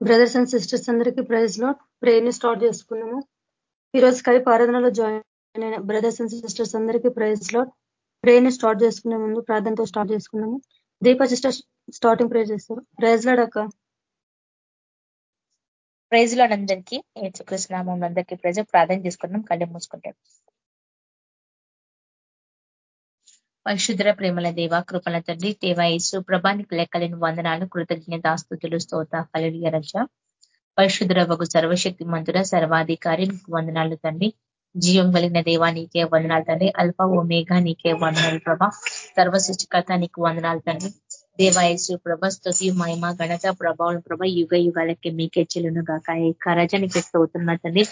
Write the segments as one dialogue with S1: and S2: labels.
S1: Brothers and sisters అందరికీ ప్రైజ్లో ప్రేయర్ని start చేసుకున్నాము. ఈరోజు స్కైప్ ఆరాధనలో జాయిన్ అయిన బ్రదర్స్ అండ్ సిస్టర్స్ అందరికీ ప్రైజ్లో ప్రేయర్ని స్టార్ట్ చేసుకునే ముందు ప్రార్థనతో స్టార్ట్ చేసుకున్నాము. దీప సిస్టర్ స్టార్టింగ్ ప్రేర్ చేస్తారు. ప్రైజ్ లాడక్క
S2: ప్రైజ్ లాడందరికీ ఏచుకృష్ణనామం అందరికీ ప్రైజ్ ప్రార్థన చేసుకున్నాం కళ్ళు మూసుకుంటాం. పరిశుద్ర ప్రేమల దేవ కృపల తండ్రి దేవ ప్రభానికి లెక్కలేని వందనాలు కృతజ్ఞతాస్తుతులు స్తోత కలుడియ రజ పరిశుద్ర వగు సర్వశక్తి మంతుడ సర్వాధికారి వందనాలు తండ్రి. జీవం కలిగిన దేవా నీకే వందనాలు తండ్రి. అల్ప ఓ నీకే వందనాలు ప్రభా. సర్వసృష్టికర్త నీకు వందనాలు తండ్రి. దేవాయసు ప్రభ స్థుతి మహిమ గణత ప్రభావం ప్రభ యుగ యుగాలకి మీకే చెల్లును గాక. కరజానికి స్తోతున్నా తండ్రి.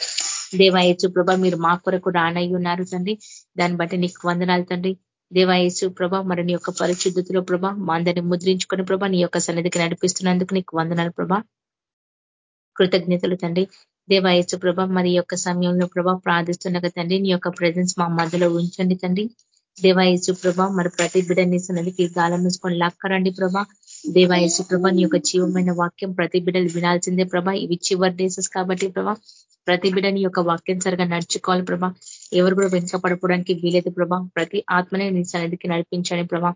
S2: దేవాయసు ప్రభ మీరు మా కొరకు రానయ్యున్నారు తండ్రి. దాన్ని బట్టి నీకు వందనాలు తండ్రి. దేవాయేసు ప్రభ మరి నీ యొక్క పరిశుద్ధతలో ప్రభ మా అందరిని ముద్రించుకుని ప్రభ నీ యొక్క సన్నిధికి నడిపిస్తున్నందుకు నీకు వందనాలు ప్రభ. కృతజ్ఞతలు తండ్రి. దేవాయసు ప్రభ మరి యొక్క సమయంలో ప్రభ ప్రార్థిస్తుండగా తండ్రి నీ యొక్క ప్రజెన్స్ మా మధ్యలో ఉంచండి తండ్రి. దేవాయసు ప్రభ మరి ప్రతి బిడ్డని సన్నదికి గాలం మూసుకొని లాక్కరండి ప్రభ. దేవాయసు ప్రభ నీ యొక్క జీవమైన వాక్యం ప్రతి బిడ్డలు వినాల్సిందే ప్రభ. ఇవి చివరి డేసెస్ కాబట్టి ప్రభ ప్రతి బిడ్డని యొక్క వాక్యం సరిగా నడుచుకోవాలి ప్రభా. ఎవరు కూడా వెనుకపడిపోవడానికి వీలేదు ప్రభా ప్రతి ఆత్మనే నీ సన్నిధికి నడిపించండి ప్రభా.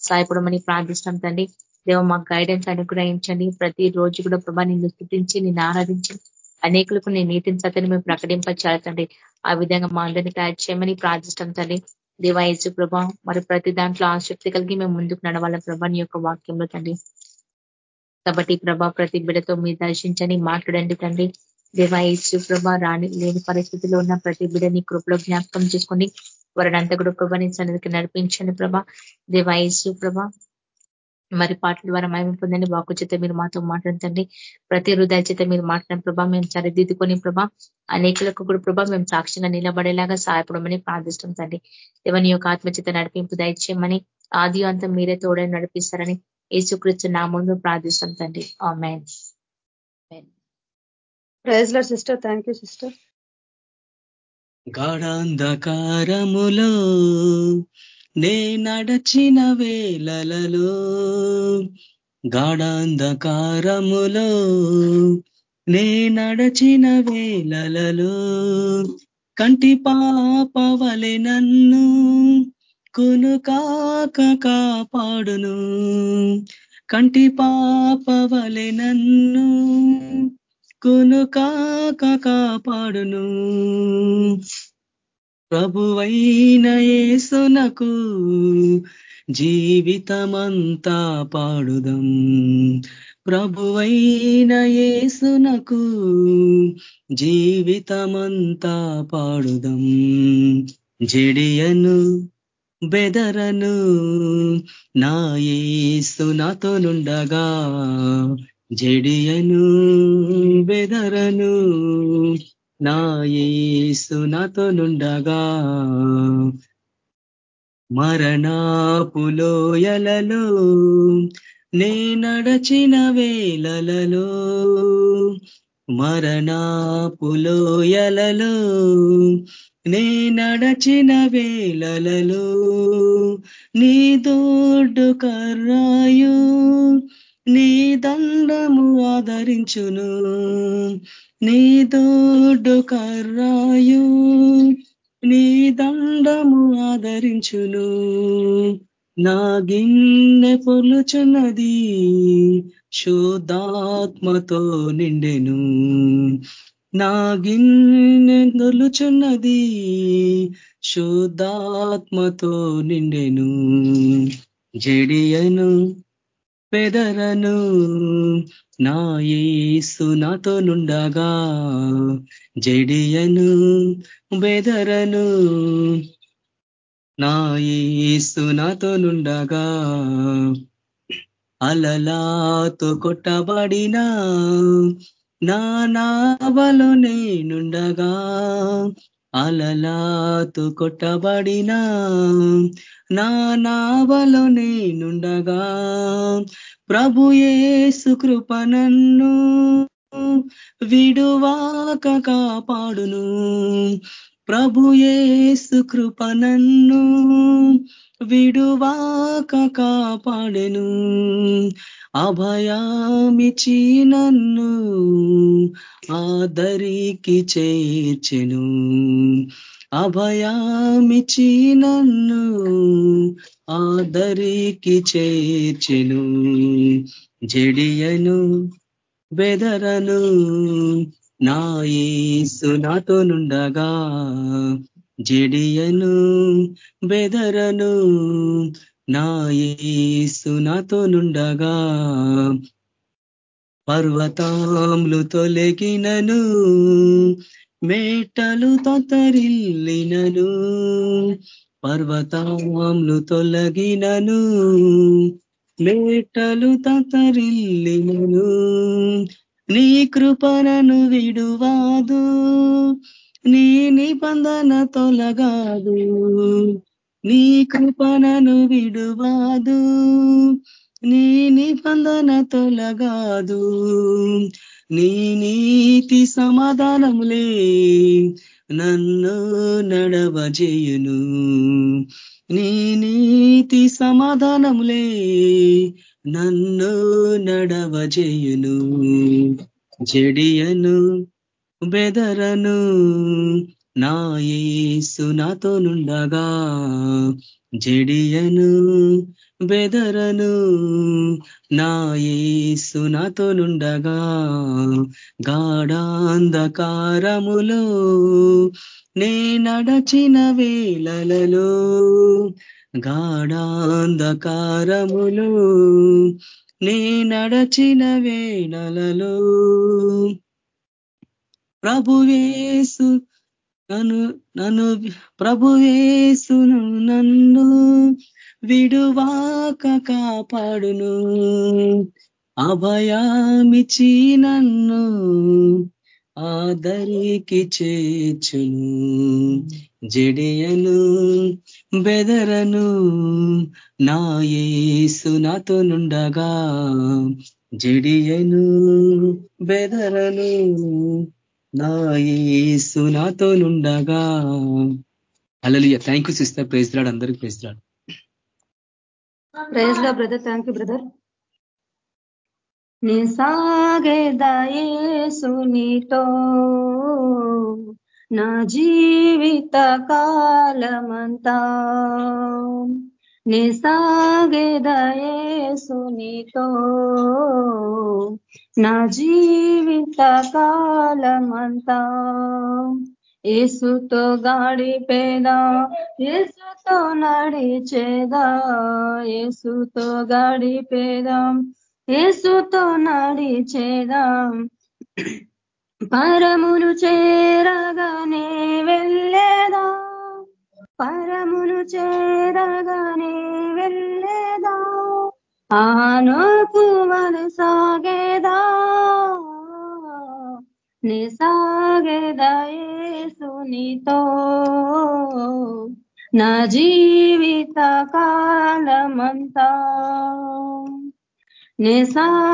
S2: సాయపడమని ప్రార్థిస్తాం తండ్రి. దేవ మాకు గైడెన్స్ అనుగ్రహించండి. ప్రతి రోజు కూడా ప్రభా నిన్ను స్థుతించి నిన్ను ఆరాధించి అనేకులకు నేను నీతిని సత్యని మేము ప్రకటింపచేయాలండి ఆ విధంగా మా అందరినీ తయారు చేయమని ప్రార్థిస్తాం తండ్రి. దేవాయసు ప్రభా మరి ప్రతి దాంట్లో ఆసక్తి కలిగి మేము ముందుకు నడవాల ప్రభా నీ యొక్క వాక్యంలో తండ్రి. కాబట్టి ప్రభా ప్రతి బిడతో మీరు దర్శించని మాట్లాడండి తండ్రి. దేవాయేసు ప్రభ రాని లేని పరిస్థితిలో ఉన్న ప్రతి బిడ్డని కృపలో జ్ఞాపకం చేసుకొని వారిని అంత కూడా ప్రభాని సన్నిధికి నడిపించండి ప్రభ. దేవాయేసు ప్రభ. మరి పాటల ద్వారా మేము పొందండి. వాకు చేత మీరు మాతో మాట్లాడుతండి ప్రతి హృదయ చేత మీరు మాట్లాడిన ప్రభా. మేము సరిదిద్దుకొని ప్రభా అనేకులకు కూడా ప్రభా మేము సాక్షిగా నిలబడేలాగా సహాయపడమని ప్రార్థిస్తాం తండ్రి. దేవని యొక్క ఆత్మచేత నడిపింపు దయచేయమని ఆది అంతం మీరే తోడని నడిపిస్తారని ఏసుకృష్ణ నామంలో ప్రార్థిస్తాం తండ్రి. Amen
S1: praise sister thank you sister.
S3: గాఢాంధకారములో నే నడచిన వేలలో గాఢాంధకారములో నే నడచిన వేలలో కంటి పాపవలె నన్ను కునుకాక కాపాడును. కంటి పాపవలె నన్ను దిక్కును కాక కాపాడును. ప్రభువైన యేసునకు జీవితమంతా పాడుదం. ప్రభువైన యేసునకు జీవితమంతా పాడుదం. జడియను బెదరను నా యేసు నాతో నుండగా జడియను బెదరను నా నాతో నుండగా మరణాపులోయలలో నే నడచిన వేలలో మరణాపులోయలలో నే నడచిన వేలలో నీ దోడ్డు కర్రాయు నీ దండము ఆదరించును నీ దోడు కర్రాయు నీ దండము ఆదరించును. నా గిన్నె పొలుచున్నది శుద్ధాత్మతో నిండెను. నా గిన్నె నొలుచున్నది శుద్ధాత్మతో నిండెను. జడియను పెదరను నా యేసు నాతో నుండగా. జడియను బెదరను నా యేసు నాతో నుండగా. అలలాతో కొట్టబడిన నా నావలు నేనుండగా. అలలాతు కొట్టబడినా నా నావలో నేనుండగా ప్రభుయేసు కృపనన్ను విడువాక కాపాడును. ప్రభుయేసు కృపనన్ను విడువాక కాపాడెను. అభయామిచి నన్ను ఆదరికి చేర్చెను. అభయామిచి నన్ను ఆదరికి చేర్చెను. జడియను బెదరను నాయసు నాతో నుండగా జడియను బెదరను నాయసు నాతో నుండగా. పర్వతాములు తొలగినను మేటలు తొత్తరిల్లినను పర్వతాములు తొలగినను మేటలు తొత్తరిల్లినను నీ కృపణను విడువాదు నీ నిబంధన తొలగాదు నీ కృపణను విడువాదు. నీ నిబంధన తొలగాదు నీ నీతి సమాధానములే నన్ను నడవజేయును. నీ నీతి సమాధానములే నన్ను నడవజేయును. జడియను బెదరను. నా యేసు నాతో నుండగా జడియను బెదరను. నా యేసు నాతో నుండగా గాఢాంధకారములో నే నడచిన వేళలలో గాఢాంధకారములో నే నడచిన వేళలలో ప్రభువేసు నన్ను నన్ను ప్రభువేసును నన్ను విడువాక కాపాడును. అభయామిచి నన్ను ఆదరికి చేచును జడియను బెదరను నా ఏసు నాతో నుండగా. జడియను బెదరను నా ఏసు నాతో నుండగా అలలియ థ్యాంక్ యూ సిస్టర్ ప్రైజ్ రాడు అందరికి ప్రైజ్ రాడు
S1: ప్రైజ్ లా బ్రదర్ థ్యాంక్ యూ బ్రదర్ నీ సాగేదయేసు నీతో. నా జీవిత కాలమంతా. నిసాగేదయేసునితో నా జీవిత కాలమంతా ఏసుతో గాడిపేదా ఏసుతో నడిచేదా ఏసుతో గాడిపేదా ఏసుతో నడిచేదాం. పరమును చేరగానే వెళ్ళేదా? పరమును చేరగానే వెళ్ళేదా? ఆనోకు సాగేదా? నీ సాగేదా నా జీవిత కాలమంతా? నిసాగేదయేసునితో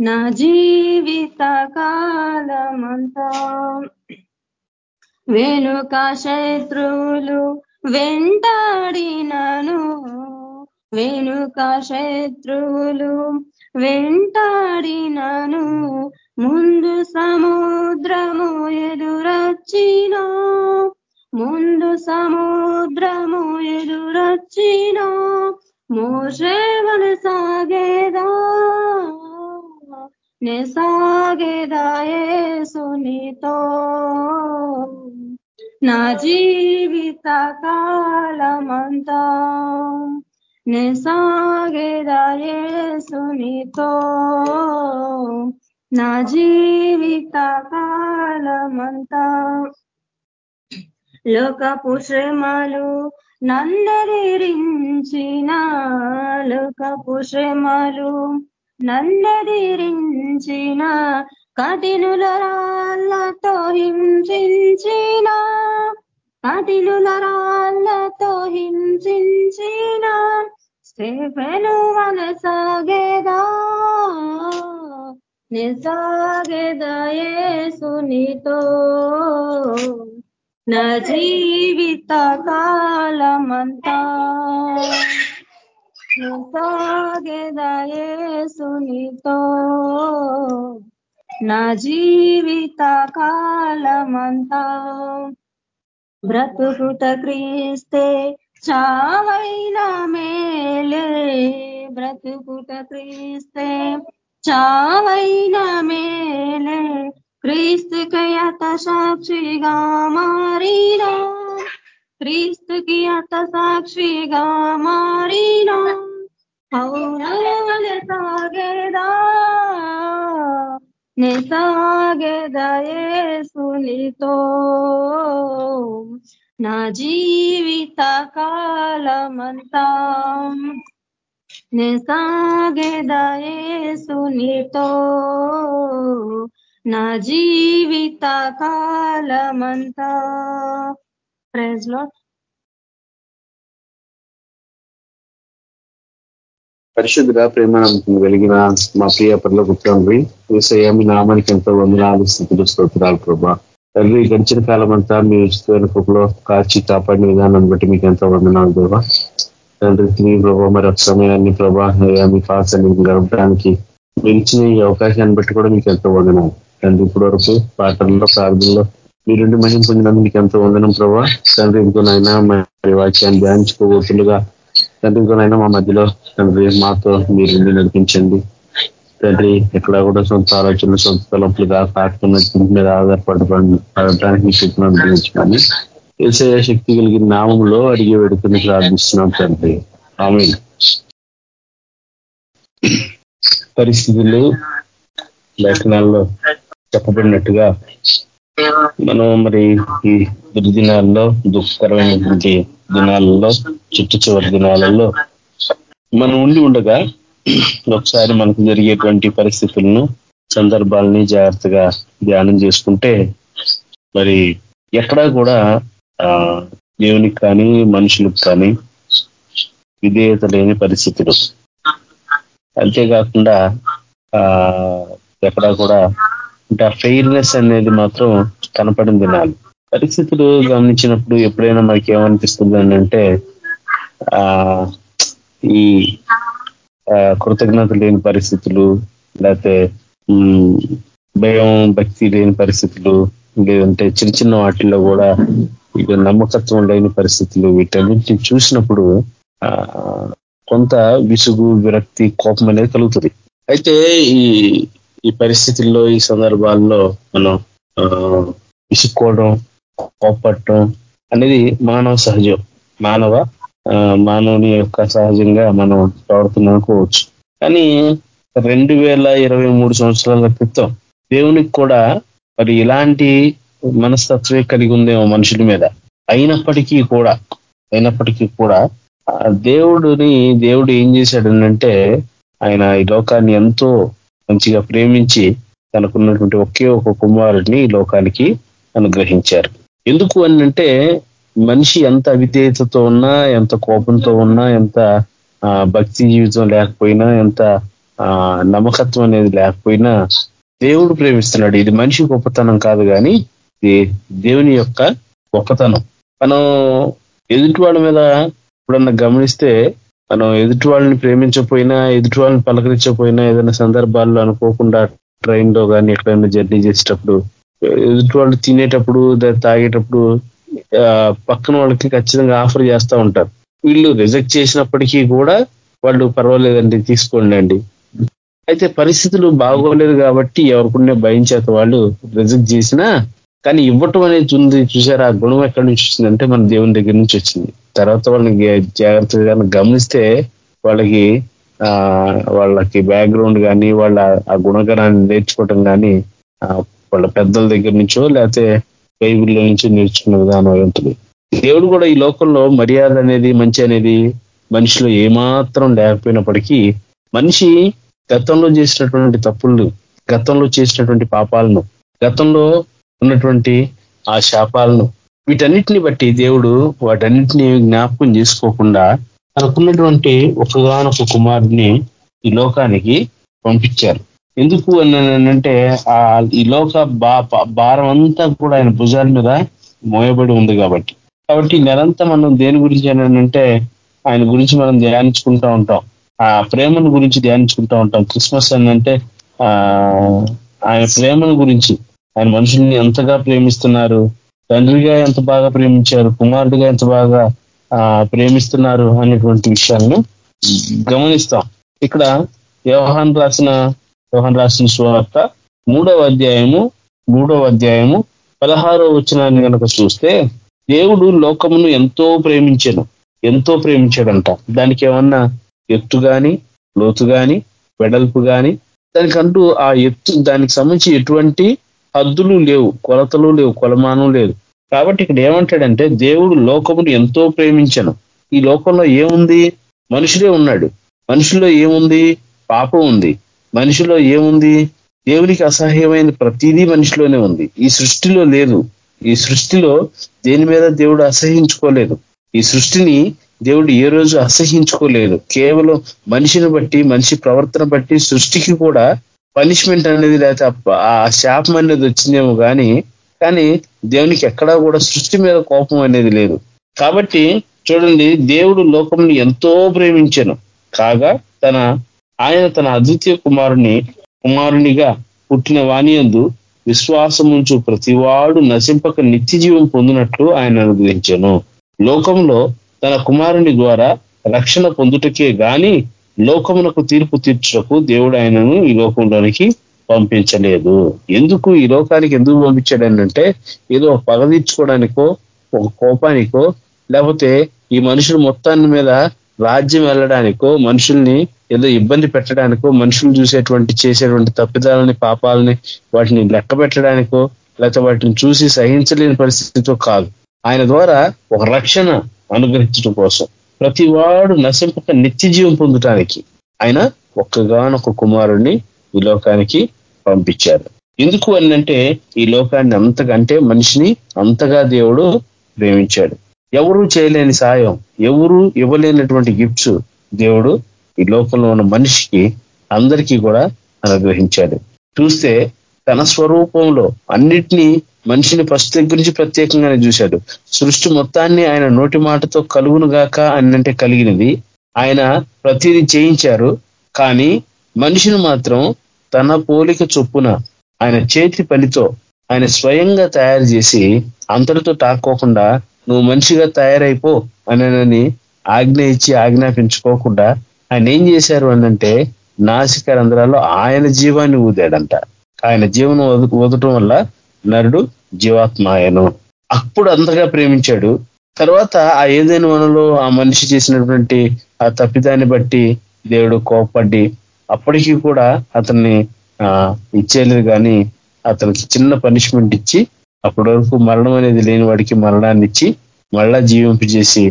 S1: నా జీవిత కాలమంతా వెనుక శత్రువులు వెంటాడినను. వెనుక శత్రువులు వెంటాడినను. ముందు సముద్రము ఎదురచ్చినా. ముందు సముద్రము ఎదురొచ్చిన. మోషేవలసా నే సాగేదా నా జీవిత కాలమంతా నే సాగేదా నా జీవిత కాలమంతా లోకపు శ్రమలు నన్నదిరించిన లోకపు శ్రమలు నన్నదిరించిన కఠినుల రాళ్ళతో హింసించిన కఠినుల రాళ్ళతో హింసించిన స్టేఫెను వనసాగేదా నిసాగేదయేసునితో నా జీవిత కాలమంతా సాగెదయేసునితో నా జీవిత కాలమంతా బ్రతుకుట క్రీస్తే చావైన మేలే. బ్రతుకుట క్రీస్తే చావైన మేలే. క్రీస్తుకి అత సాక్షిగా మారినా. క్రీస్తుకి అత సాక్షిగా మారినా. అవునాలే సాగేదా నే సాగేదయేసునితో నా జీవిత కాలమంతా నే సాగేదయేసునితో నా జీవిత కాలమంతా? ప్రైజ్లో
S4: పరిశుద్ధ ప్రేమ వెలిగిన మా ప్రియ పనుల తండ్రి ఏసయ్య మీ నామానికి ఎంతో వందనాలు స్థితులు స్తోత్రాలు ప్రభా. తండ్రి గడిచిన కాలం అంతా మీ ఉచితమైన కృపలో కాచి కాపాడిన విధానం బట్టి మీకు ఎంతో వందనాలు ప్రభా. తండ్రి మీ ప్రభా మరి ఒక సమయాన్ని ప్రభా మీ పాసాన్ని గడపడానికి మీరు ఇచ్చిన ఈ అవకాశాన్ని బట్టి కూడా మీకు ఎంతో వందనాలు. తండ్రి ఇప్పటి వరకు పాటల్లో ప్రార్థనలో మీరుండి మహిం పొందినందుకు మీకు ఎంతో వందనం ప్రభా. తండ్రి ఇంకోనైనా మరి వాక్యాన్ని ధ్యానించుకోబోతుండగా తండ్రి కూడా మా మధ్యలో తండ్రి మాతో మీరు నడిపించండి. తండ్రి ఎక్కడ కూడా సొంత ఆలోచనలు సొంత తలంపులుగా కాకుండా మీద ఆధారపడడానికి మీ శక్తిని ఏసయ శక్తి కలిగిన నామంలో అడిగి పెడుకుని ప్రార్థిస్తున్నాం తండ్రి. ఆమె పరిస్థితులు లేఖనాల్లో చెప్పబడినట్టుగా మనం మరి ఈ దుర్దినాల్లో దుఃఖకరమైనటువంటి దినాలలో చుట్టు చివరి దినాలలో మనం ఉండి ఉండగా ఒకసారి మనకు జరిగేటువంటి పరిస్థితులను సందర్భాలని జాగ్రత్తగా ధ్యానం చేసుకుంటే మరి ఎక్కడా కూడా ఆ దేవునికి కానీ మనుషులకు కానీ విధేయత లేని పరిస్థితులు. అంతేకాకుండా ఆ ఎక్కడా కూడా అంటే ఆ ఫెయిర్నెస్ అనేది మాత్రం కనపడింది దినాలు. పరిస్థితులు గమనించినప్పుడు ఎప్పుడైనా మనకి ఏమనిపిస్తుంది అంటే ఆ ఈ కృతజ్ఞత లేని పరిస్థితులు లేకపోతే భయం భక్తి లేని పరిస్థితులు లేదంటే చిన్న చిన్న వాటిల్లో కూడా ఇక నమ్మకత్వం లేని పరిస్థితులు వీటన్నింటిని చూసినప్పుడు కొంత విసుగు విరక్తి కోపం అనేది కలుగుతుంది. అయితే ఈ ఈ పరిస్థితుల్లో ఈ సందర్భాల్లో మనం విసుక్కోవడం కోపట్టడం అనేది మానవ సహజం. మానవ మానవుని యొక్క సహజంగా మనం ప్రవర్తనకోవచ్చు కానీ రెండు వేల ఇరవై మూడు సంవత్సరాల క్రితం దేవునికి కూడా మరి ఇలాంటి మనస్తత్వే కలిగి ఉందేమో మనుషుల మీద. అయినప్పటికీ కూడా అయినప్పటికీ కూడా దేవుడిని దేవుడు ఏం చేశాడనంటే ఆయన ఈ లోకాన్ని ఎంతో మంచిగా ప్రేమించి తనకున్నటువంటి ఒకే ఒక కుమారుడిని ఈ లోకానికి అనుగ్రహించారు. ఎందుకు అని అంటే మనిషి ఎంత అవిధేయతతో ఉన్నా ఎంత కోపంతో ఉన్నా ఎంత భక్తి జీవితం లేకపోయినా ఎంత నమ్మకత్వం అనేది లేకపోయినా దేవుడు ప్రేమిస్తున్నాడు. ఇది మనిషి గొప్పతనం కాదు కానీ ఇది దేవుని యొక్క గొప్పతనం. మనం ఎదుటి వాళ్ళ మీద ఇప్పుడన్నా గమనిస్తే మనం ఎదుటి వాళ్ళని ప్రేమించకపోయినా ఎదుటి వాళ్ళని పలకరించకపోయినా ఏదైనా సందర్భాల్లో అనుకోకుండా ట్రైన్లో కానీ ఎక్కడైనా జర్నీ చేసేటప్పుడు ఎదుటి వాళ్ళు తినేటప్పుడు తాగేటప్పుడు పక్కన వాళ్ళకి ఖచ్చితంగా ఆఫర్ చేస్తూ ఉంటారు. వీళ్ళు రిజెక్ట్ చేసినప్పటికీ కూడా వాళ్ళు పర్వాలేదండి తీసుకోండి అండి. అయితే పరిస్థితులు బాగోలేదు కాబట్టి ఎవరికునే భయం చేత వాళ్ళు రిజెక్ట్ చేసినా కానీ ఇవ్వటం అనేది ఉంది. చూసారా ఆ గుణం ఎక్కడి నుంచి వచ్చిందంటే మన దేవుని దగ్గర నుంచి వచ్చింది. తర్వాత వాళ్ళని జాగ్రత్తగా గమనిస్తే వాళ్ళకి ఆ వాళ్ళకి బ్యాక్గ్రౌండ్ కానీ వాళ్ళ ఆ గుణగణాన్ని నేర్చుకోవటం కానీ వాళ్ళ పెద్దల దగ్గర నుంచో లేకపోతే బైబిల్లో నుంచి నేర్చుకున్న విధానం ఉంటుంది. దేవుడు కూడా ఈ లోకంలో మర్యాద అనేది మంచి అనేది మనిషిలో ఏమాత్రం లేకపోయినప్పటికీ మనిషి గతంలో చేసినటువంటి తప్పులు గతంలో చేసినటువంటి పాపాలను గతంలో ఉన్నటువంటి ఆ శాపాలను వీటన్నిటిని బట్టి దేవుడు వాటన్నిటిని జ్ఞాపకం చేసుకోకుండా తనకున్నటువంటి ఒకగానొక కుమారుని ఈ లోకానికి పంపించారు. ఎందుకు అంటే ఆ ఈ లోక భారం అంతా కూడా ఆయన భుజాల మీద మోయబడి ఉంది కాబట్టి. కాబట్టి నెలంతా మనం దేని గురించి అంటే ఆయన గురించి మనం ధ్యానించుకుంటూ ఉంటాం. ఆ ప్రేమను గురించి ధ్యానించుకుంటూ ఉంటాం. క్రిస్మస్ అంటే ఆ ఆయన ప్రేమను గురించి. ఆయన మనుషుల్ని ఎంతగా ప్రేమిస్తున్నారు తండ్రిగా ఎంత బాగా ప్రేమించారు కుమారుడిగా ఎంత బాగా ప్రేమిస్తున్నారు అనేటువంటి విషయాలను గమనిస్తాం. ఇక్కడ వ్యవహాన్ రాసిన యోహన్ రాసిన సువార్త మూడవ అధ్యాయము మూడవ అధ్యాయము పదహారో వచనాన్ని కనుక చూస్తే దేవుడు లోకమును ఎంతో ప్రేమించాను. ఎంతో ప్రేమించాడంట. దానికి ఏమన్నా ఎత్తు కానీ లోతు కానీ వెడల్పు కానీ దానికంటూ ఆ ఎత్తు దానికి సంబంధించి ఎటువంటి హద్దులు లేవు కొలతలు లేవు కొలమానం లేదు. కాబట్టి ఇక్కడ ఏమంటాడంటే దేవుడు లోకమును ఎంతో ప్రేమించను. ఈ లోకంలో ఏముంది? మనుషులే ఉన్నాడు. మనుషుల్లో ఏముంది? పాపం ఉంది. మనిషిలో ఏముంది? దేవునికి అసహ్యమైన ప్రతిదీ మనిషిలోనే ఉంది. ఈ సృష్టిలో లేదు. ఈ సృష్టిలో దేని మీద దేవుడు అసహించుకోలేదు? ఈ సృష్టిని దేవుడు ఏ రోజు అసహించుకోలేదు. కేవలం మనిషిని బట్టి మనిషి ప్రవర్తన బట్టి సృష్టికి కూడా పనిష్మెంట్ అనేది లేకపోతే ఆ శాపం అనేది వచ్చిందేమో కానీ కానీ దేవునికి ఎక్కడా కూడా సృష్టి మీద కోపం అనేది లేదు. కాబట్టి చూడండి దేవుడు లోకంని ఎంతో ప్రేమించను. కాగా తన ఆయన తన అద్వితీయ కుమారుని కుమారునిగా పుట్టిన వాణియందు విశ్వాసముంచు ప్రతివాడు నశింపక నిత్య జీవం పొందినట్లు ఆయన అనుగ్రహించను. లోకంలో తన కుమారుని ద్వారా రక్షణ పొందుటకే గాని లోకమునకు తీర్పు తీర్చుటకు దేవుడు ఆయనను ఈ లోకంలోనికి పంపించలేదు. ఎందుకు ఈ లోకానికి ఎందుకు పంపించాడనంటే ఏదో పగ తీర్చుకోవడానికో ఒక కోపానికో లేకపోతే ఈ మనుషుడు మొత్తాన్ని మీద రాజ్యం వెళ్ళడానికో మనుషుల్ని ఏదో ఇబ్బంది పెట్టడానికో మనుషులు చూసేటువంటి చేసేటువంటి తప్పిదాలని పాపాలని వాటిని లెక్క పెట్టడానికో లేకపోతే వాటిని చూసి సహించలేని పరిస్థితితో కాదు. ఆయన ద్వారా ఒక రక్షణ అనుగ్రహించడం కోసం ప్రతి వాడు నశింపక నిత్య జీవం పొందటానికి ఆయన ఒక్కగానొక కుమారుణ్ణి ఈ లోకానికి పంపించారు ఎందుకు అనంటే ఈ లోకాన్ని అంతకంటే మనిషిని అంతగా దేవుడు ప్రేమించాడు. ఎవరు చేయలేని సాయం ఎవరు ఇవ్వలేనటువంటి గిఫ్ట్స్ దేవుడు ఈ లోకంలో ఉన్న మనిషికి అందరికీ కూడా అనుగ్రహించాడు. చూస్తే తన స్వరూపంలో అన్నిటినీ మనిషిని ఫస్ట్ గురించి ప్రత్యేకంగానే చూశాడు. సృష్టి మొత్తాన్ని ఆయన నోటి మాటతో కలుగును గాక అన్నంటే కలిగినది. ఆయన ప్రతిదీ చేయించారు. కానీ మనిషిని మాత్రం తన పోలిక చొప్పున ఆయన చేతి పనితో ఆయన స్వయంగా తయారు చేసి అంతటితో తాక్కోకుండా నువ్వు మంచిగా తయారైపో అనని ఆజ్ఞ ఇచ్చి ఆజ్ఞాపించుకోకుండా ఆయన ఏం చేశారు అనంటే నాసిక రంధ్రాల్లో ఆయన జీవాన్ని ఊదాడంట. ఆయన జీవనం ఊదటం వల్ల నరుడు జీవాత్మాయను అప్పుడు అంతగా ప్రేమించాడు. తర్వాత ఆ ఏదైనా మనలో ఆ మనిషి చేసినటువంటి ఆ తప్పిదాన్ని బట్టి దేవుడు కోపడ్డి అప్పటికీ కూడా అతన్ని ఇచ్చేయలేదు కానీ అతనికి చిన్న పనిష్మెంట్ ఇచ్చి అప్పటి వరకు మరణం అనేది లేని వాడికి మరణాన్ని ఇచ్చి మళ్ళా జీవింపజేసి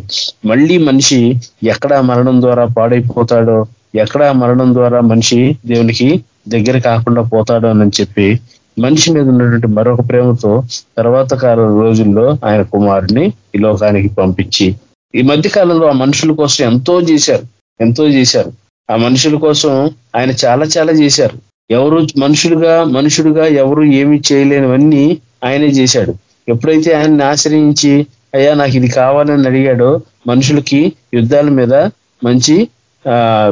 S4: మళ్ళీ మనిషి ఎక్కడ మరణం ద్వారా పాడైపోతాడో ఎక్కడ మరణం ద్వారా మనిషి దేవునికి దగ్గర కాకుండా పోతాడో అని చెప్పి మనిషి మీద ఉన్నటువంటి మరొక ప్రేమతో తర్వాత కాల రోజుల్లో ఆయన కుమారుని ఈ లోకానికి పంపించి ఈ మధ్య కాలంలో ఆ మనుషుల కోసం ఎంతో చేశారు ఎంతో చేశారు. ఆ మనుషుల కోసం ఆయన చాలా చాలా చేశారు. ఎవరు మనుషులుగా మనుషుడుగా ఎవరు ఏమి చేయలేనివన్నీ ఆయనే చేశాడు. ఎప్పుడైతే ఆయన్ని ఆశ్రయించి అయ్యా నాకు ఇది కావాలని అడిగాడో మనుషులకి యుద్ధాల మీద మంచి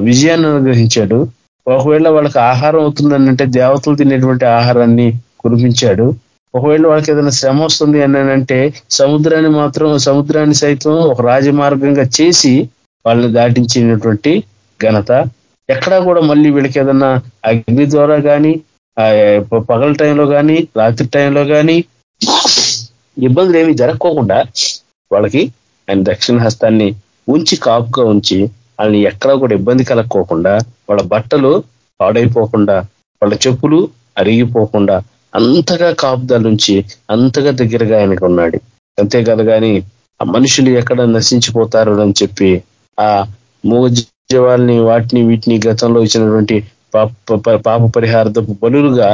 S4: విజయాన్ని అనుగ్రహించాడు. ఒకవేళ వాళ్ళకి ఆహారం అవుతుందనంటే దేవతలు తినేటువంటి ఆహారాన్ని కురిపించాడు. ఒకవేళ వాళ్ళకి ఏదైనా శ్రమ వస్తుంది అని అంటే సముద్రాన్ని మాత్రం సముద్రాన్ని సైతం ఒక రాజమార్గంగా చేసి వాళ్ళని దాటించినటువంటి ఘనత. ఎక్కడా కూడా మళ్ళీ వీళ్ళకి ఏదన్నా అగ్ని ద్వారా కానీ పగల టైంలో కానీ రాత్రి టైంలో కానీ ఇబ్బందులు ఏమి జరగకోకుండా వాళ్ళకి ఆయన దక్షిణ హస్తాన్ని ఉంచి కాపుగా ఉంచి వాళ్ళని ఎక్కడ కూడా ఇబ్బంది కలగకోకుండా వాళ్ళ బట్టలు పాడైపోకుండా వాళ్ళ చెప్పులు అరిగిపోకుండా అంతగా కాపుదల నుంచి అంతగా దగ్గరగా ఆయనకు ఉన్నాడు. అంతేకాదు కానీ ఆ మనుషులు ఎక్కడ నశించిపోతారు అని చెప్పి ఆ మూగజీవాల్ని వాటిని వీటిని గతంలో ఇచ్చినటువంటి పాప పరిహారపు బలులుగా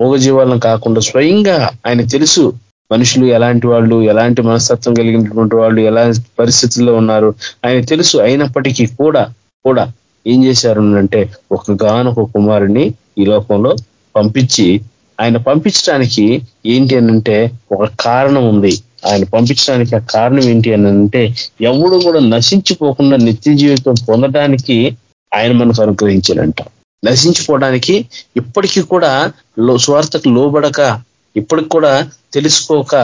S4: మూగజీవాలను కాకుండా స్వయంగా ఆయన తెలుసు మనుషులు ఎలాంటి వాళ్ళు ఎలాంటి మనస్తత్వం కలిగినటువంటి వాళ్ళు ఎలాంటి పరిస్థితుల్లో ఉన్నారు. ఆయన తెలుసు అయినప్పటికీ కూడా కూడా ఏం చేశారు అంటే ఒక గానొక కుమారుని ఈ లోకంలో పంపించి ఆయన పంపించడానికి ఏంటి అనంటే ఒక కారణం ఉంది. ఆయన పంపించడానికి ఆ కారణం ఏంటి అని అంటే ఎవడు కూడా నశించిపోకుండా నిత్య జీవితం పొందడానికి ఆయన మనకు అనుగ్రహించాడంట. నశించిపోవడానికి ఇప్పటికీ కూడా స్వార్థకు లోబడక ఇప్పటికి కూడా తెలుసుకోక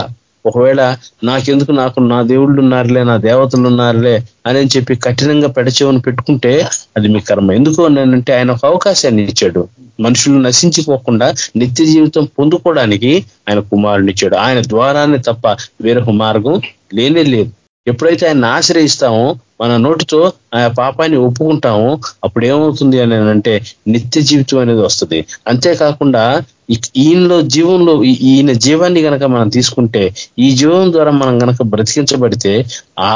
S4: ఒకవేళ నాకెందుకు నాకు నా దేవుళ్ళు ఉన్నారులే నా దేవతలు ఉన్నారులే అని చెప్పి కఠినంగా పెడచేవని పెట్టుకుంటే అది మీ కర్మ. ఎందుకు అంటే ఆయన ఒక అవకాశాన్ని ఇచ్చాడు. మనుషులు నశించిపోకుండా నిత్య జీవితం పొందుకోవడానికి ఆయన కుమారుని ఇచ్చాడు. ఆయన ద్వారానే తప్ప వేరొక మార్గం లేనే లేదు. ఎప్పుడైతే ఆయన ఆశ్రయిస్తామో మన నోటితో ఆ పాపాన్ని ఒప్పుకుంటామో అప్పుడు ఏమవుతుంది అని అంటే నిత్య జీవితం అనేది వస్తుంది. అంతేకాకుండా ఈయనలో జీవంలో ఈయన జీవాన్ని గనక మనం తీసుకుంటే ఈ జీవం ద్వారా మనం కనుక బ్రతికించబడితే ఆ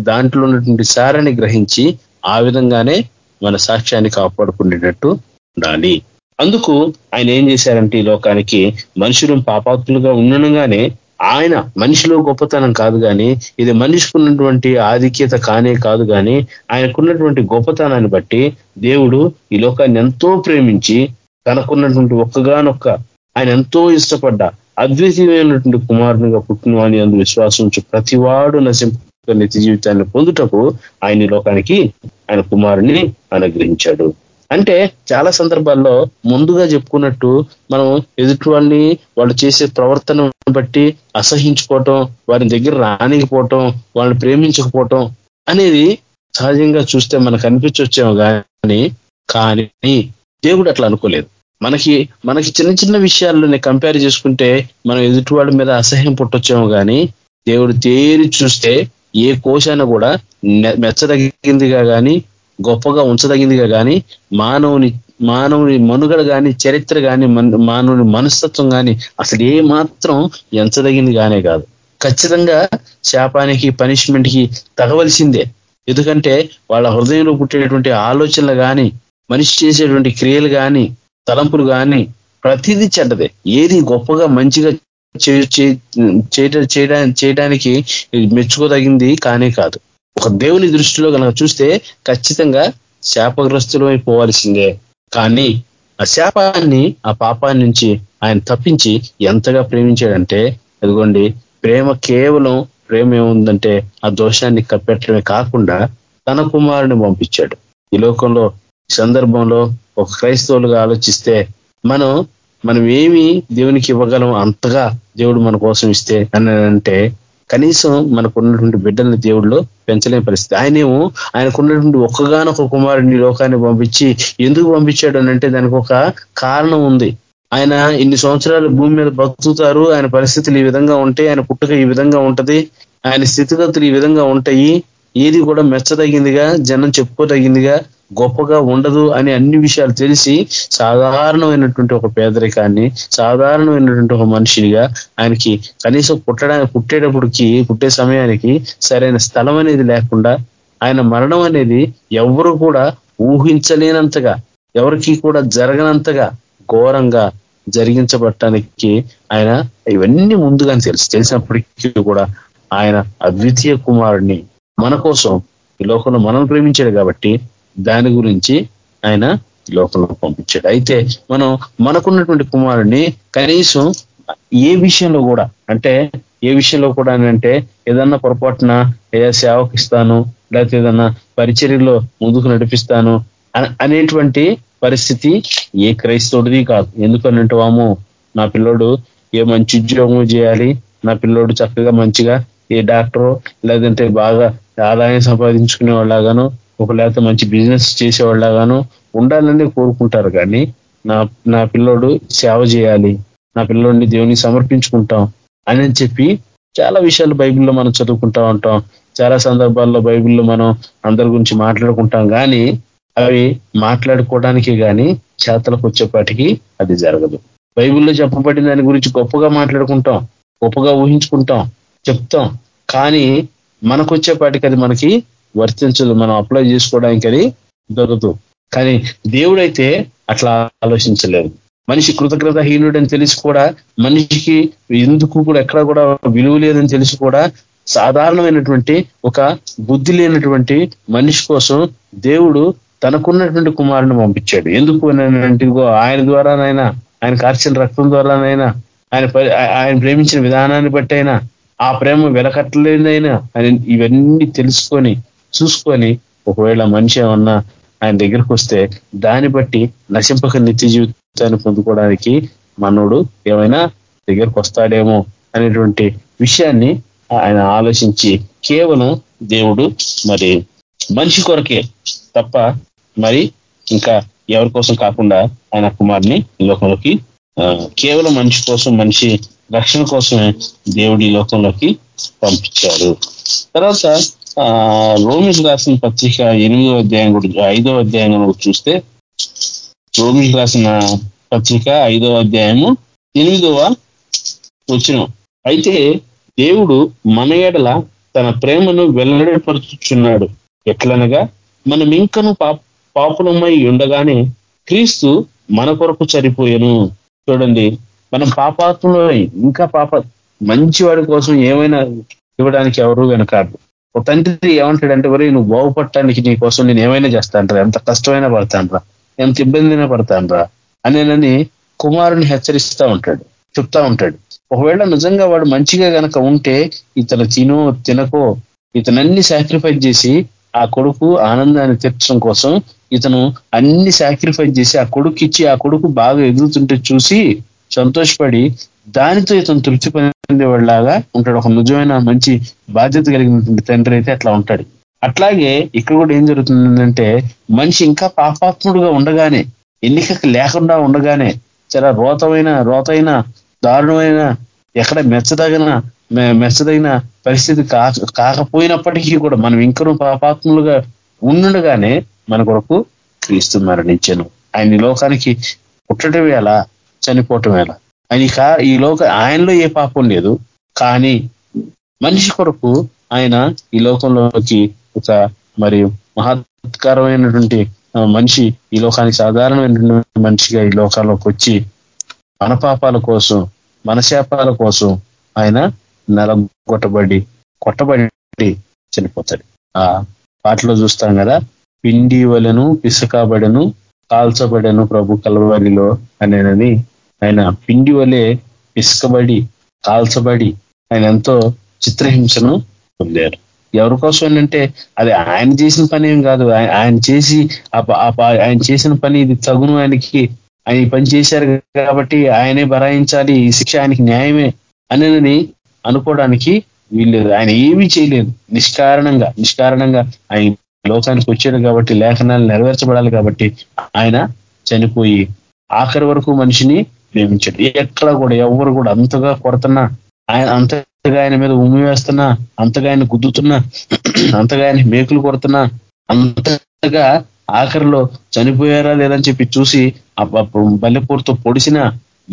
S4: దాంట్లో ఉన్నటువంటి సారాన్ని గ్రహించి ఆ విధంగానే మన సాక్ష్యాన్ని కాపాడుకునేటట్టు ఉండాలి. అందుకు ఆయన ఏం చేశారంటే ఈ లోకానికి మనుషులు పాపాత్ములుగా ఉండనుగానే ఆయన మనిషిలో గొప్పతనం కాదు కానీ ఇది మనిషికున్నటువంటి ఆధిక్యత కానే కాదు కానీ ఆయనకున్నటువంటి గొప్పతనాన్ని బట్టి దేవుడు ఈ లోకాన్ని ఎంతో ప్రేమించి తనకున్నటువంటి ఒక్కగానొక్క ఆయన ఎంతో ఇష్టపడ్డ అద్వితీయమైనటువంటి కుమారునిగా పుట్టిన అని అందు విశ్వాసం ప్రతివాడు నశింపు నిత్య జీవితాన్ని పొందుటకు ఆయన లోకానికి ఆయన కుమారుని అనుగ్రహించాడు. అంటే చాలా సందర్భాల్లో ముందుగా చెప్పుకున్నట్టు మనం ఎదుటివాళ్ళని వాళ్ళు చేసే ప్రవర్తన బట్టి అసహించుకోవటం వారి దగ్గర రానికపోవటం వాళ్ళని ప్రేమించకపోవటం అనేది సహజంగా చూస్తే మనకు అనిపించొచ్చేమో కానీ కానీ దేవుడు అట్లా అనుకోలేదు. మనకి మనకి చిన్న చిన్న విషయాల్లోనే కంపేర్ చేసుకుంటే మనం ఎదుటివాడి మీద అసహ్యం పుట్టొచ్చేమో కానీ దేవుడు తేరి చూస్తే ఏ కోశాన కూడా మెచ్చదగిందిగా కానీ గొప్పగా ఉంచదగిందిగా కానీ మానవుని మానవుని మనుగడ కానీ చరిత్ర కానీ మానవుని మనస్తత్వం కానీ అసలు ఏ మాత్రం ఎంచదగింది కానే కాదు. ఖచ్చితంగా శాపానికి పనిష్మెంట్కి తగవలసిందే. ఎందుకంటే వాళ్ళ హృదయంలో పుట్టేటువంటి ఆలోచనలు కానీ మనిషి చేసేటువంటి క్రియలు కానీ తలంపులు కానీ ప్రతిదీ చెడ్డదే. ఏది గొప్పగా మంచిగా చేయడానికి మెచ్చుకోదగింది కానే కాదు. ఒక దేవుని దృష్టిలో కనుక చూస్తే ఖచ్చితంగా శాపగ్రస్తులు అయిపోవాల్సిందే కానీ ఆ శాపాన్ని ఆ పాపాన్ని నుంచి ఆయన తప్పించి ఎంతగా ప్రేమించాడంటే అదిగోండి ప్రేమ కేవలం ప్రేమ ఏముందంటే ఆ దోషాన్ని కప్పెట్టడమే కాకుండా తన కుమారుని పంపించాడు. ఈ లోకంలో సందర్భంలో ఒక క్రైస్తవులుగా ఆలోచిస్తే మనం మనం ఏమి దేవునికి ఇవ్వగలం అంతగా దేవుడు మన కోసం ఇస్తే అని అంటే కనీసం మనకు ఉన్నటువంటి బిడ్డల్ని దేవుళ్ళు పెంచలేని పరిస్థితి. ఆయనేమో ఆయనకున్నటువంటి ఒక్కగానొక కుమారుడిని లోకాన్ని పంపించి ఎందుకు పంపించాడు అంటే దానికి ఒక కారణం ఉంది. ఆయన ఇన్ని సంవత్సరాలు భూమి మీద బతుకుతారు ఆయన పరిస్థితులు ఈ విధంగా ఉంటాయి ఆయన పుట్టుక ఈ విధంగా ఉంటది ఆయన స్థితిగతులు ఈ విధంగా ఉంటాయి ఏది కూడా మెచ్చదగిందిగా జనం చెప్పుకోదగిందిగా గొప్పగా ఉండదు అని అన్ని విషయాలు తెలిసి సాధారణమైనటువంటి ఒక పేదరికాన్ని సాధారణమైనటువంటి ఒక మనిషినిగా ఆయనకి కనీసం పుట్టడానికి పుట్టేటప్పటికి పుట్టే సమయానికి సరైన స్థలం అనేది లేకుండా ఆయన మరణం అనేది ఎవరు కూడా ఊహించలేనంతగా ఎవరికి కూడా జరగనంతగా ఘోరంగా జరిగించబట్టడానికి ఆయన ఇవన్నీ ముందుగానే తెలుసు. తెలిసినప్పటికీ కూడా ఆయన అద్వితీయ కుమారుడిని మన కోసం ఈ లోకంలో మనం ప్రేమించాడు కాబట్టి దాని గురించి ఆయన లోకంలో పంపించాడు. అయితే మనం మనకున్నటువంటి కుమారుడిని కనీసం ఏ విషయంలో కూడా అంటే ఏ విషయంలో కూడా అంటే ఏదన్నా పొరపాటున ఏ సేవకు ఇస్తాను లేకపోతే ఏదన్నా పరిచర్యలో ముందుకు నడిపిస్తాను అనేటువంటి పరిస్థితి ఏ క్రైస్తవుడిది కాదు. ఎందుకనంటే వాము నా పిల్లోడు ఏ మంచి ఉద్యోగం చేయాలి నా పిల్లోడు చక్కగా మంచిగా ఏ డాక్టరో లేదంటే బాగా ఆదాయం సంపాదించుకునే వాళ్ళగాను ఒక లేకపోతే మంచి బిజినెస్ చేసేవాళ్ళగాను ఉండాలని కోరుకుంటారు. కానీ నా నా పిల్లోడు సేవ చేయాలి నా పిల్లోడిని దేవునికి సమర్పించుకుంటాం అని చెప్పి చాలా విషయాలు బైబిల్లో మనం చదువుకుంటా ఉంటాం. చాలా సందర్భాల్లో బైబిల్లో మనం అందరి గురించి మాట్లాడుకుంటాం. కానీ అవి మాట్లాడుకోవడానికి కానీ చేతలకు వచ్చేపాటికి అది జరగదు. బైబిల్లో చెప్పబడిన దాని గురించి గొప్పగా మాట్లాడుకుంటాం గొప్పగా ఊహించుకుంటాం చెప్తాం. కానీ మనకు వచ్చేపాటికి అది మనకి వర్తించదు మనం అప్లై చేసుకోవడానికి అది దొరకదు. కానీ దేవుడైతే అట్లా ఆలోచించలేదు. మనిషి కృతజ్ఞతహీనుడని తెలిసి కూడా మనిషికి ఎందుకు కూడా ఎక్కడ కూడా విలువ లేదని తెలిసి కూడా సాధారణమైనటువంటి ఒక బుద్ధి లేనటువంటి మనిషి కోసం దేవుడు తనకున్నటువంటి కుమారుని పంపించాడు. ఎందుకు అంటే ఆయన ద్వారానైనా ఆయన కార్చిన రక్తం ద్వారానైనా ఆయన ఆయన ప్రేమించిన విధానాన్ని బట్టి అయినా ఆ ప్రేమ వెలకట్టలేదైనా ఆయన ఇవన్నీ తెలుసుకొని చూసుకొని ఒకవేళ మనిషి ఏమన్నా ఆయన దగ్గరకు వస్తే దాన్ని బట్టి నశింపక నిత్య జీవితాన్ని పొందుకోవడానికి మనోడు ఏమైనా దగ్గరకు వస్తాడేమో అనేటువంటి విషయాన్ని ఆయన ఆలోచించి కేవలం దేవుడు మరి మనిషి కొరకే తప్ప మరి ఇంకా ఎవరి కోసం కాకుండా ఆయన కుమార్ని ఈ లోకంలోకి కేవలం మనిషి కోసం మనిషి రక్షణ కోసమే దేవుడి లోకంలోకి పంపించారు తర్వాత రోమిస్ రాసిన పత్రిక ఎనిమిదో అధ్యాయం కూడా ఐదో అధ్యాయం చూస్తే రోమిస్ రాసిన పత్రిక ఐదో అధ్యాయము ఎనిమిదవ వచ్చిన అయితే దేవుడు మన ఎడల తన ప్రేమను వెల్లడిపరుచుచున్నాడు. ఎట్లనగా మనం ఇంకను పాపులమై ఉండగానే క్రీస్తు మన కొరకు చనిపోయాను. చూడండి మనం పాపాత్మలో ఇంకా పాప మంచివాడి కోసం ఏమైనా ఇవ్వడానికి ఎవరు వెనకాడు ఒక తండ్రి ఏమంటాడంటే వరే నువ్వు బాగుపడటానికి నీ కోసం నేను ఏమైనా చేస్తానరా? ఎంత కష్టమైనా పడతానరా? ఎంత ఇబ్బందినా పడతానరా? అనేనని కుమారుని హెచ్చరిస్తూ ఉంటాడు చెప్తా ఉంటాడు. ఒకవేళ నిజంగా వాడు మంచిగా గనక ఉంటే ఇతను తినో తినకో ఇతనన్ని సాక్రిఫైస్ చేసి ఆ కొడుకు ఆనందాన్ని తీర్చడం కోసం ఇతను అన్ని సాక్రిఫైస్ చేసి ఆ కొడుకు ఇచ్చి ఆ కొడుకు బాగా ఎదుగుతుంటే చూసి సంతోషపడి దానితో ఇతను తృప్తి పొందేవాడిలాగా ఉంటాడు. ఒక నిజమైన మంచి బాధ్యత కలిగినటువంటి తండ్రి అయితే అట్లా ఉంటాడు. అట్లాగే ఇక్కడ కూడా ఏం జరుగుతుందంటే మనిషి ఇంకా పాపాత్ముడుగా ఉండగానే ఎన్నిక లేకుండా ఉండగానే చాలా రోతమైన రోతైన దారుణమైన ఎక్కడ మెచ్చదగిన మెచ్చదగిన పరిస్థితి కాకపోయినప్పటికీ కూడా మనం ఇంకనూ పాపాత్ములుగా ఉండగానే మన కొరకు క్రీస్తు మరణించను. ఆయన లోకానికి పుట్టడం ఎలా చనిపోవటం ఎలా ఆయన ఈ లోక ఆయనలో ఏ పాపం లేదు. కానీ మనిషి కొరకు ఆయన ఈ లోకంలోకి ఒక మరి మహత్కరమైనటువంటి మనిషి ఈ లోకానికి సాధారణమైనటువంటి మనిషిగా ఈ లోకాల్లోకి వచ్చి మన పాపాల కోసం మన శాపాల కోసం ఆయన నలగొట్టబడి కొట్టబడి చనిపోతాడు. ఆ పాటలో చూస్తాం కదా పిండి వలను పిసకబడను కాల్చబడను ప్రభు కలవరిలో అనేనని ఆయన పిండి వలె పిసుకబడి కాల్చబడి ఆయన ఎంతో చిత్రహింసను పొందారు. ఎవరి కోసం అంటే అది ఆయన చేసిన పని ఏం కాదు. ఆయన చేసి ఆయన చేసిన పని ఇది తగును ఆయనకి ఆయన పని చేశారు కాబట్టి ఆయనే భరాయించాలి ఈ శిక్ష ఆయనకి న్యాయమే అని అనుకోవడానికి వీల్లేదు. ఆయన ఏమీ చేయలేదు. నిష్కారణంగా నిష్కారణంగా ఆయన లోకానికి వచ్చాడు కాబట్టి లేఖనాలు నెరవేర్చబడాలి కాబట్టి ఆయన చనిపోయి ఆఖరి వరకు మనిషిని ప్రేమించాడు. ఎక్కడ కూడా ఎవరు కూడా అంతగా కొడుతున్నా ఆయన అంతగా ఆయన మీద ఉమ్మి వేస్తున్నా అంతగా ఆయన గుద్దుతున్నా అంతగా ఆయన మేకులు కొడుతున్నా అంతగా ఆఖరిలో చనిపోయారా లేదని చెప్పి చూసి బల్లెపూర్తో పొడిచినా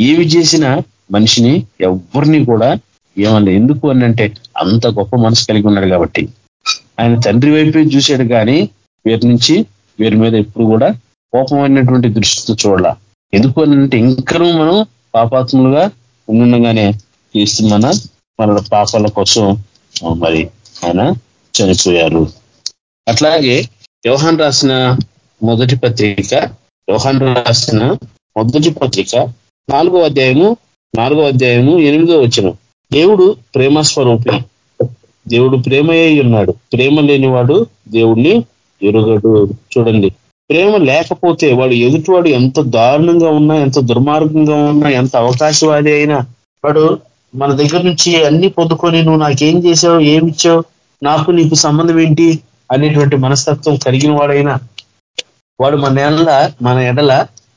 S4: ఏమి చేసినా మనిషిని ఎవరిని కూడా ఏమన్నా ఎందుకు అని అంటే అంత గొప్ప మనసు కలిగి ఉన్నాడు కాబట్టి. ఆయన తండ్రి వైపే చూశాడు కానీ వీరి నుంచి వీరి మీద ఎప్పుడు కూడా కోపమైనటువంటి దృష్టితో చూడాల. ఎందుకు అంటే ఇంకనూ మనం పాపాత్ములుగా ఉండగానే మన మన పాపాల కోసం మరి ఆయన చనిపోయారు. అట్లాగే వ్యవహాన్ రాసిన మొదటి పత్రిక వ్యవహాన్ రాసిన మొదటి పత్రిక నాలుగో అధ్యాయము నాలుగో అధ్యాయము ఎనిమిదో వచ్చిన దేవుడు ప్రేమ స్వరూపి. దేవుడు ప్రేమ ఉన్నాడు ప్రేమ లేనివాడు దేవుణ్ణి ఎరుగడు. చూడండి. ప్రేమ లేకపోతే వాడు ఎదుటివాడు ఎంత దారుణంగా ఉన్నా ఎంత దుర్మార్గంగా ఉన్నా ఎంత అవకాశవాది అయినా వాడు మన దగ్గర నుంచి అన్ని పొందుకొని నువ్వు నాకేం చేసావు ఏమిచ్చావు నాకు నీకు సంబంధం ఏంటి అనేటువంటి మనస్తత్వం కలిగిన వాడైనా వాడు మన ఎడల మన ఎడల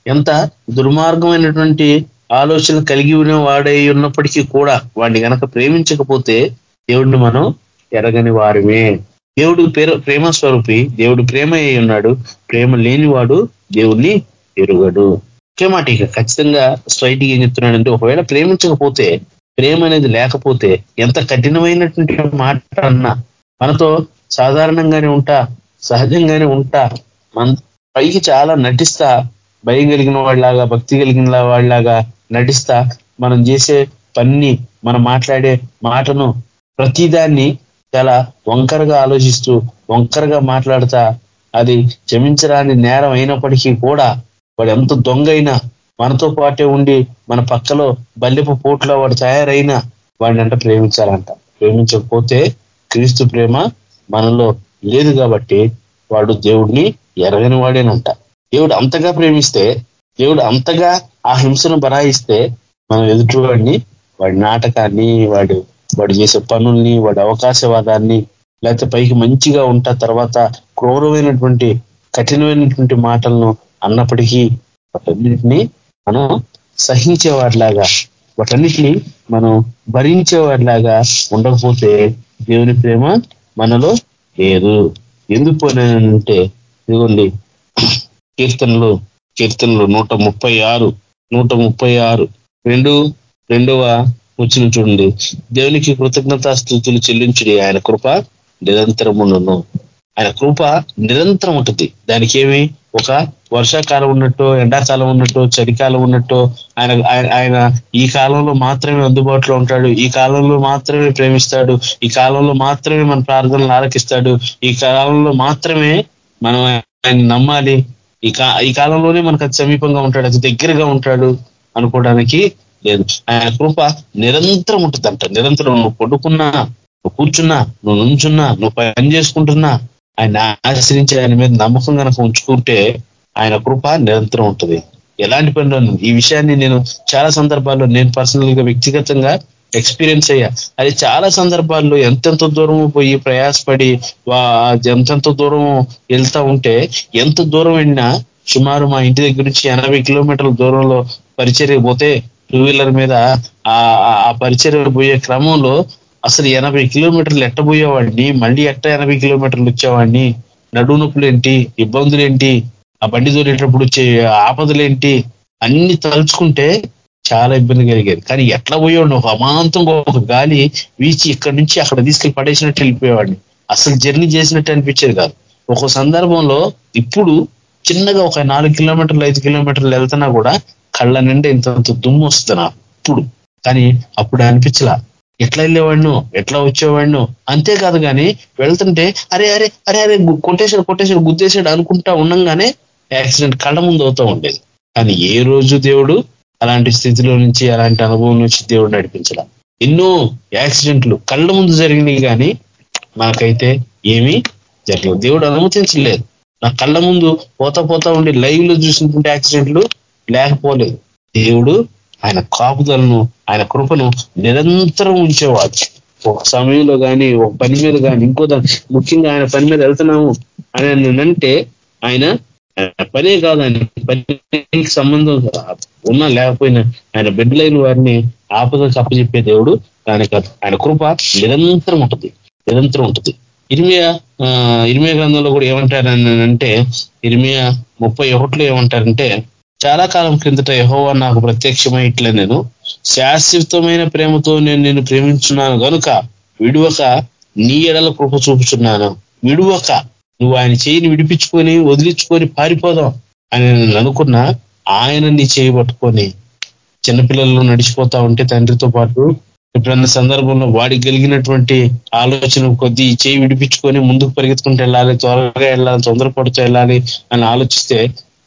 S4: ఎంత దుర్మార్గమైనటువంటి ఆలోచన కలిగి ఉన్న వాడై ఉన్నప్పటికీ కూడా వాడిని గనక ప్రేమించకపోతే దేవుణ్ణి మనం ఎరగని వారిమే. దేవుడు ప్రేమ స్వరూపి దేవుడు ప్రేమ అయి ఉన్నాడు ప్రేమ లేనివాడు దేవుణ్ణి ఎరుగడు. మాట ఇక ఖచ్చితంగా స్ట్రైట్ ఏం చెప్తున్నాడంటే ఒకవేళ ప్రేమించకపోతే ప్రేమ అనేది లేకపోతే ఎంత కఠినమైనటువంటి మాట అన్నా మనతో సాధారణంగానే ఉంటా సహజంగానే ఉంటా మన పైకి చాలా నటిస్తా భయం కలిగిన వాళ్ళలాగా భక్తి కలిగిన వాళ్ళలాగా నటిస్తా మనం చేసే పని మనం మాట్లాడే మాటను ప్రతిదాన్ని చాలా వంకరగా ఆలోచిస్తూ వంకరగా మాట్లాడతా అది క్షమించరాని నేరం అయినప్పటికీ కూడా వాడు ఎంత దొంగైనా మనతో పాటే ఉండి మన పక్కలో బల్లెపు పోట్లో వాడు తయారైనా వాడిని అంట ప్రేమించాలంట. ప్రేమించకపోతే క్రీస్తు ప్రేమ మనలో లేదు కాబట్టి వాడు దేవుడిని ఎరగని వాడేనంట. దేవుడు అంతగా ప్రేమిస్తే దేవుడు అంతగా ఆ హింసను బరాయిస్తే మనం ఎదుటివాడిని వాడి నాటకాన్ని వాడు వాడు చేసే పనుల్ని వాడి అవకాశవాదాన్ని లేకపోతే పైకి మంచిగా ఉంటా తర్వాత క్రూరమైనటువంటి కఠినమైనటువంటి మాటలను అన్నప్పటికీ వాటన్నిటినీ మనం సహించేవాడిలాగా వాటన్నిటిని మనం భరించేవాడిలాగా ఉండకపోతే దేవుని ప్రేమ మనలో లేదు. ఎందుకు అంటే ఇదిగోండి కీర్తనలు కీర్తనలు నూట ముప్పై ఆరు నూట ముప్పై ఆరు రెండు రెండవ వచ్చిన చూడండి. దేవునికి కృతజ్ఞతాస్థుతులు చెల్లించుడి ఆయన కృప నిరంతరమును ఆయన కృప నిరంతరం ఉంటుంది. దానికి ఏమి? ఒక వర్షాకాలం ఉన్నట్టు ఎండాకాలం ఉన్నట్టు చలికాలం ఉన్నట్టు ఆయన ఆయన ఈ కాలంలో మాత్రమే అందుబాటులో ఉంటాడు. ఈ కాలంలో మాత్రమే ప్రేమిస్తాడు. ఈ కాలంలో మాత్రమే మన ప్రార్థనలు ఆలకిస్తాడు. ఈ కాలంలో మాత్రమే మనం ఆయన నమ్మాలి. ఈ కాలంలోనే మనకు సమీపంగా ఉంటాడు. అది దగ్గరగా ఉంటాడు అనుకోవడానికి లేదు. ఆయన కృప నిరంతరం ఉంటుందంట. నిరంతరం నువ్వు పడుకున్నా నువ్వు కూర్చున్నా నువ్వు నుంచున్నా నువ్వు పని చేసుకుంటున్నా ఆయన ఆశ్రయించి ఆయన మీద నమ్మకం కనుక ఉంచుకుంటే ఆయన కృప నిరంతరం ఉంటుంది. ఎలాంటి పనులు ఈ విషయాన్ని నేను చాలా సందర్భాల్లో నేను పర్సనల్గా వ్యక్తిగతంగా ఎక్స్పీరియన్స్ అయ్యా. అది చాలా సందర్భాల్లో ఎంతెంత దూరం పోయి ప్రయాసపడి ఎంతెంత దూరం వెళ్తా ఉంటే ఎంత దూరం వెళ్ళినా సుమారు మా ఇంటి దగ్గర నుంచి ఎనభై కిలోమీటర్ల దూరంలో పరిచర్య పోతే టూ వీలర్ మీద ఆ పరిచయం పోయే క్రమంలో అసలు ఎనభై కిలోమీటర్లు ఎట్టబోయేవాడిని మళ్ళీ ఎట్ట ఎనభై కిలోమీటర్లు వచ్చేవాడిని? నడు ఇబ్బందులు ఏంటి ఆ బండి దూరేటప్పుడు వచ్చే ఆపదలేంటి? అన్ని తలుచుకుంటే చాలా ఇబ్బంది కలిగేది. కానీ ఎట్లా పోయేవాడిని? ఒక అమాంతంగా ఒక గాలి వీచి ఇక్కడ నుంచి అక్కడ తీసుకెళ్ళి పడేసినట్టు వెళ్ళిపోయేవాడిని. అసలు జర్నీ చేసినట్టు అనిపించేది కాదు. ఒక సందర్భంలో ఇప్పుడు చిన్నగా ఒక నాలుగు కిలోమీటర్లు ఐదు కిలోమీటర్లు వెళ్తున్నా కూడా కళ్ళ నుండి ఇంత దుమ్ము వస్తున్నా ఇప్పుడు కానీ అప్పుడు అనిపించలా. ఎట్లా వెళ్ళేవాడిను ఎట్లా వచ్చేవాడిను. అంతేకాదు కానీ వెళ్తుంటే అరే అరే అరే అరే కొట్టేశాడు కొట్టేశాడు గుద్దేశాడు అనుకుంటా ఉండంగానే యాక్సిడెంట్ కళ్ళ ముందు అవుతూ ఉండేది. కానీ ఏ రోజు దేవుడు అలాంటి స్థితిలో నుంచి అలాంటి అనుభవం నుంచి దేవుడు నడిపించడం ఎన్నో యాక్సిడెంట్లు కళ్ళ ముందు జరిగినాయి కానీ నాకైతే ఏమీ జరగలేదు. దేవుడు అనుమతించలేదు. నా కళ్ళ ముందు పోతా పోతా ఉండి లైవ్లో చూసినటువంటి యాక్సిడెంట్లు లేకపోలేదు. దేవుడు ఆయన కాపుదలను ఆయన కృపను నిరంతరం ఉంచేవాడు. ఒక సమయంలో కానీ ఒక పని మీద కానీ ఇంకో ముఖ్యంగా ఆయన పని మీద వెళ్తున్నాము అని అంటే ఆయన పనే కాదని పనికి సంబంధం ఉన్నా లేకపోయినా ఆయన బిడ్డలైన వారిని ఆపద అప్పచెప్పే దేవుడు దానికి ఆయన కృప నిరంతరం ఉంటుంది. నిరంతరం ఉంటుంది. ఇరిమియా ఇరిమియా గ్రంథంలో కూడా ఏమంటారని అంటే ఇరిమియా ముప్పై ఒకటిలో ఏమంటారంటే చాలా కాలం క్రిందట యహోవా నాకు ప్రత్యక్షమైట్లే నేను శాశ్వతమైన ప్రేమతో నేను నిన్ను ప్రేమించున్నాను కనుక విడువక నీ ఎడల కృప చూపుచున్నాను. విడువక. నువ్వు ఆయన చేయిని విడిపించుకొని వదిలించుకొని పారిపోదాం. అని నేను అనుకున్నా ఆయన నీ చేయి పట్టుకొని. చిన్నపిల్లలు నడిచిపోతా ఉంటే తండ్రితో పాటు ఎప్పుడన్న సందర్భంలో వాడికి కలిగినటువంటి ఆలోచన కొద్ది చేయి విడిపించుకొని ముందుకు పరిగెత్తుకుంటూ వెళ్ళాలి త్వరగా వెళ్ళాలి తొందరపడుతూ వెళ్ళాలి అని ఆలోచిస్తే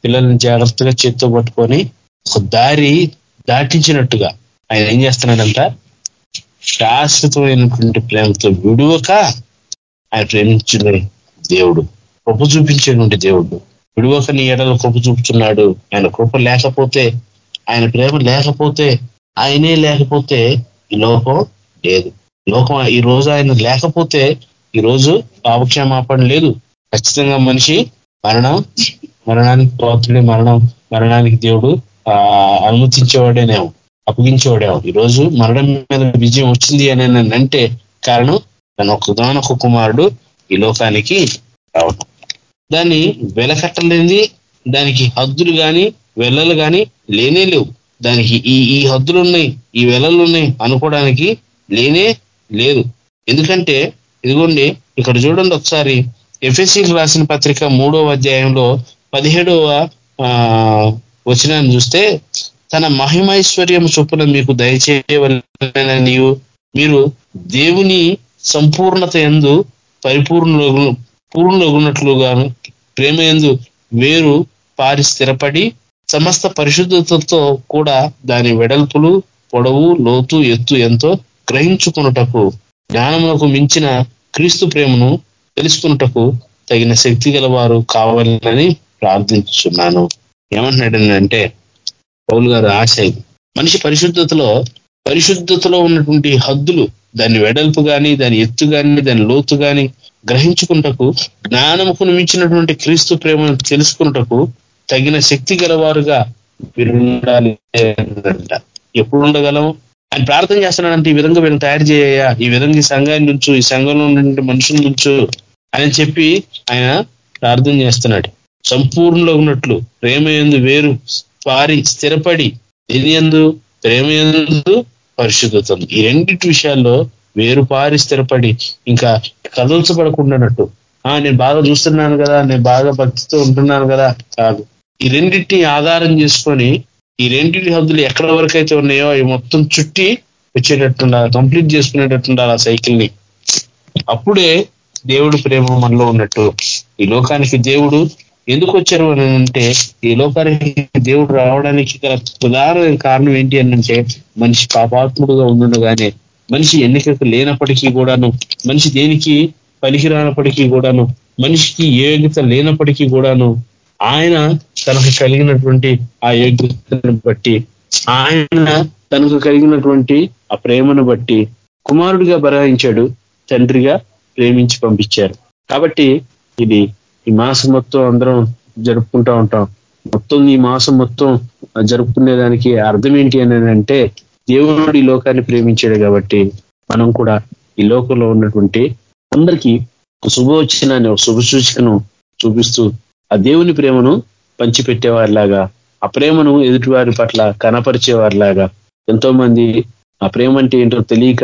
S4: పిల్లల్ని జాగ్రత్తగా చేత్తో పట్టుకొని ఒక దారి దాటించినట్టుగా ఆయన ఏం చేస్తున్నాడంట? శాశ్వతమైనటువంటి ప్రేమతో విడువక ఆయన ప్రేమించిన దేవుడు కృప చూపించేటువంటి దేవుడు. విడువక నీ ఎడలో కృప చూపుతున్నాడు. ఆయన కృప లేకపోతే ఆయన ప్రేమ లేకపోతే ఆయనే లేకపోతే ఈ లోకం లేదు. లోకం ఈ రోజు ఆయన లేకపోతే ఈ రోజు పాపక్షమాపణ లేదు. ఖచ్చితంగా మనిషి మరణం మరణానికి పాత్రుడే మరణం మరణానికి దేవుడు అనుమతించేవాడేనేమో అప్పగించేవాడేమో. ఈరోజు మరణం మీద విజయం వచ్చింది అని అంటే కారణం తన ఒక కుమారుడు ఈ లోకానికి రావడం దాన్ని వెలకట్టలేనిది దానికి హద్దులు కానీ వెళ్ళలు కానీ లేనే లేవు. దానికి ఈ ఈ హద్దులు ఉన్నాయి ఈ వెలలు ఉన్నాయి అనుకోవడానికి లేనే లేదు. ఎందుకంటే ఇదిగోండి ఇక్కడ చూడండి ఒకసారి ఎఫ్ఎస్సీకి రాసిన పత్రిక మూడో అధ్యాయంలో పదిహేడవ వచనాన్ని చూస్తే తన మహిమైశ్వర్యం చొప్పున మీకు దయచేయవలనని మీరు దేవుని సంపూర్ణత ఎందు పరిపూర్ణ పూర్ణలోగున్నట్లుగా ప్రేమ ఎందు వేరు పారి స్థిరపడి సమస్త పరిశుద్ధతతో కూడా దాని వెడల్పులు పొడవు లోతు ఎత్తు ఎంతో గ్రహించుకున్నటకు జ్ఞానములకు మించిన క్రీస్తు ప్రేమను తెలుసుకున్నటకు తగిన శక్తి గలవారు కావాలని ప్రార్థించున్నాను ఏమంటున్నాడంటే పౌలు గారు ఆశ మనిషి పరిశుద్ధతలో పరిశుద్ధతలో ఉన్నటువంటి హద్దులు దాని వెడల్పు కానీ దాని ఎత్తు కానీ దాని లోతు కానీ గ్రహించుకుంటకు జ్ఞానముకు మించినటువంటి క్రీస్తు ప్రేమను తెలుసుకున్నటకు తగిన శక్తి గలవారుగా మీరు ఉండాలి అంట. ఎప్పుడు ఉండగలము? ఆయన ప్రార్థన చేస్తున్నాడంటే ఈ విధంగా వీళ్ళని తయారు చేయ ఈ విధంగా ఈ సంఘాన్ని నుంచు ఈ సంఘంలో ఉన్నటువంటి మనుషుల నుంచు అని చెప్పి ఆయన ప్రార్థన చేస్తున్నాడు. సంపూర్ణలో ఉన్నట్లు ప్రేమ ఎందు వేరు పారి స్థిరపడి ఇది ఎందు ప్రేమ ఎందు పరిశుద్ధతం. ఈ రెండింటి విషయాల్లో వేరు పారి స్థిరపడి ఇంకా కదల్చబడకుండానట్టు. ఆ నేను బాగా చూస్తున్నాను కదా నేను బాగా భక్తితో ఉంటున్నాను కదా కాదు. ఈ రెండింటిని ఆధారం చేసుకొని ఈ రెండింటి హద్దులు ఎక్కడ వరకు అయితే ఉన్నాయో అవి మొత్తం చుట్టి వచ్చేటట్టుండాలి కంప్లీట్ చేసుకునేటట్టుండాలి ఆ సైకిల్ని అప్పుడే దేవుడు ప్రేమ మనలో ఉన్నట్టు. ఈ లోకానికి దేవుడు ఎందుకు వచ్చారు అని అంటే ఈ లోకానికి దేవుడు రావడానికి గల ప్రధాన కారణం ఏంటి అని అంటే మనిషి పాపాత్ముడుగా ఉండుగానే మనిషి ఎన్నికకు లేనప్పటికీ కూడాను మనిషి దేనికి పనికిరానప్పటికీ కూడాను మనిషికి యోగ్యత లేనప్పటికీ కూడాను ఆయన తనకు కలిగినటువంటి ఆ యోగ్యతను బట్టి ఆయన తనకు కలిగినటువంటి ఆ ప్రేమను బట్టి కుమారుడిగా బరాయించాడు తండ్రిగా ప్రేమించి పంపించారు. కాబట్టి ఇది ఈ మాసం మొత్తం అందరం జరుపుకుంటా ఉంటాం. మొత్తం ఈ మాసం మొత్తం జరుపుకునేదానికి అర్థం ఏంటి అని అంటే దేవుడు ఈ లోకాన్ని ప్రేమించాడు కాబట్టి మనం కూడా ఈ లోకంలో ఉన్నటువంటి అందరికీ శుభవచనాన్ని ఒక శుభ సూచికను చూపిస్తూ ఆ దేవుని ప్రేమను పంచిపెట్టేవారిలాగా ఆ ప్రేమను ఎదుటివారి పట్ల కనపరిచేవారిలాగా ఎంతో మంది ఆ ప్రేమ అంటే ఏంటో తెలియక